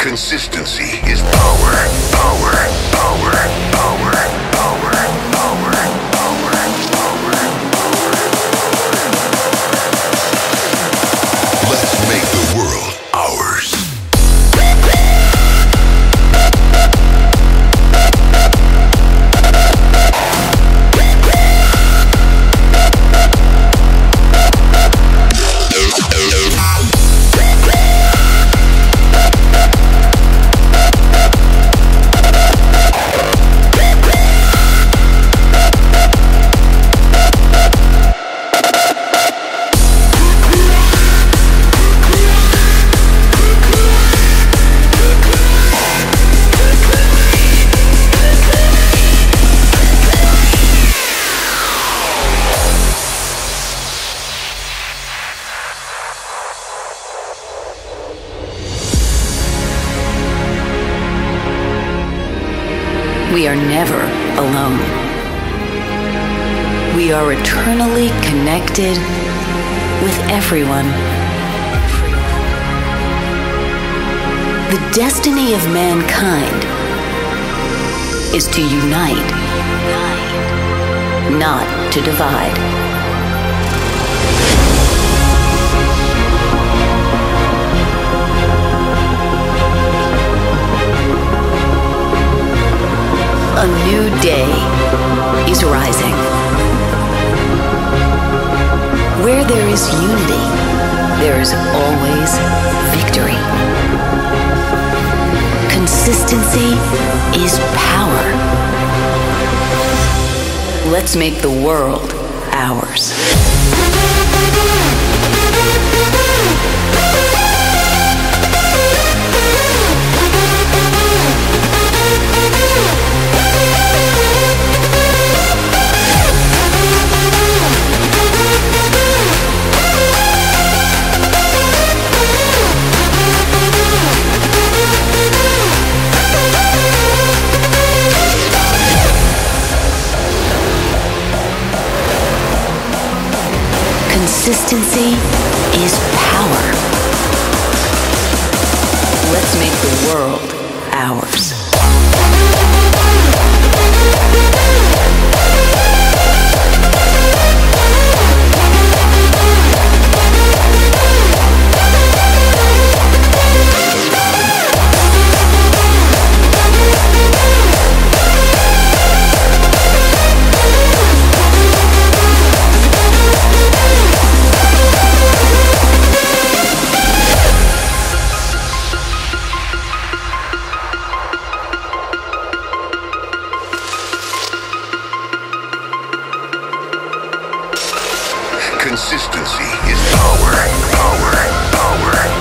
Consistency is power, power, We are never alone. We are eternally connected with everyone. The destiny of mankind is to unite, not to divide. There is always victory. Consistency is power. Let's make the world ours. Consistency is power. Let's make the world ours. Consistency is power, power, power.